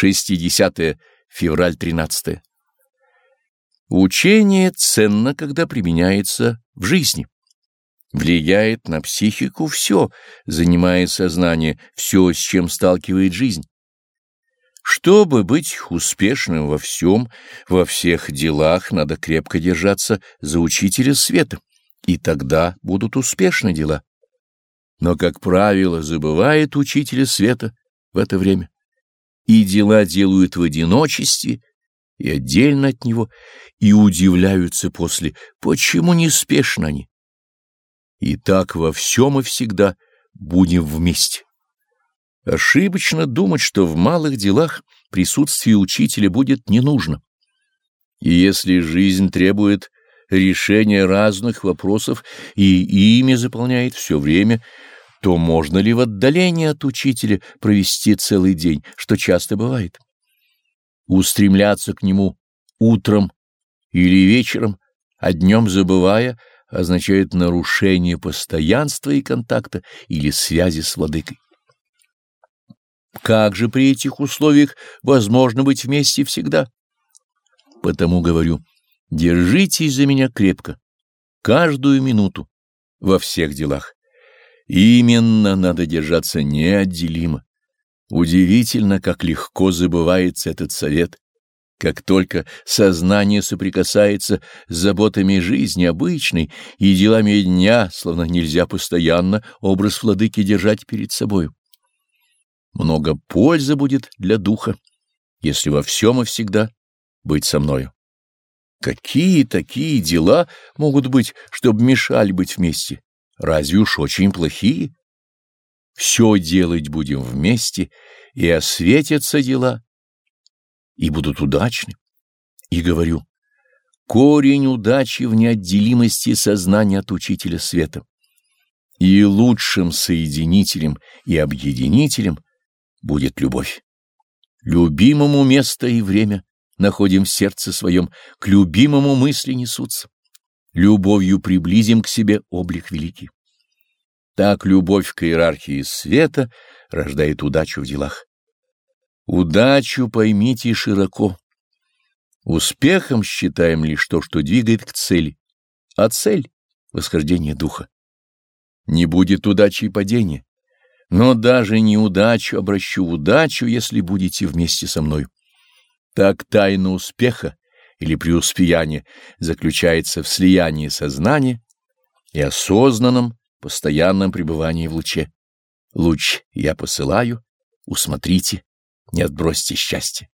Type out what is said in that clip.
60 февраль 13 Учение ценно, когда применяется в жизни. Влияет на психику все, занимая сознание, все, с чем сталкивает жизнь. Чтобы быть успешным во всем, во всех делах, надо крепко держаться за учителя света, и тогда будут успешны дела. Но, как правило, забывает учителя света в это время, и дела делают в одиночестве и отдельно от него, и удивляются после, почему неспешно они. И так во всем и всегда будем вместе. Ошибочно думать, что в малых делах присутствие учителя будет не нужно. И если жизнь требует решения разных вопросов и ими заполняет все время, то можно ли в отдалении от учителя провести целый день, что часто бывает? Устремляться к нему утром или вечером, а днем забывая, означает нарушение постоянства и контакта или связи с владыкой. Как же при этих условиях возможно быть вместе всегда? Потому говорю, держитесь за меня крепко, каждую минуту, во всех делах. Именно надо держаться неотделимо. Удивительно, как легко забывается этот совет, как только сознание соприкасается с заботами жизни обычной и делами дня, словно нельзя постоянно образ владыки держать перед собою. Много пользы будет для духа, если во всем и всегда быть со мною. Какие такие дела могут быть, чтобы мешали быть вместе? Разве уж очень плохие? Все делать будем вместе, и осветятся дела, и будут удачны. И говорю, корень удачи в неотделимости сознания от учителя света. И лучшим соединителем и объединителем будет любовь. Любимому место и время находим в сердце своем, к любимому мысли несутся. Любовью приблизим к себе облик великий. Так любовь к иерархии света рождает удачу в делах. Удачу поймите широко. Успехом считаем лишь то, что двигает к цели, а цель — восхождение духа. Не будет удачи и падения, но даже неудачу обращу в удачу, если будете вместе со мной. Так тайна успеха или преуспеяния заключается в слиянии сознания и осознанном постоянном пребывании в луче. Луч я посылаю, усмотрите, не отбросьте счастье.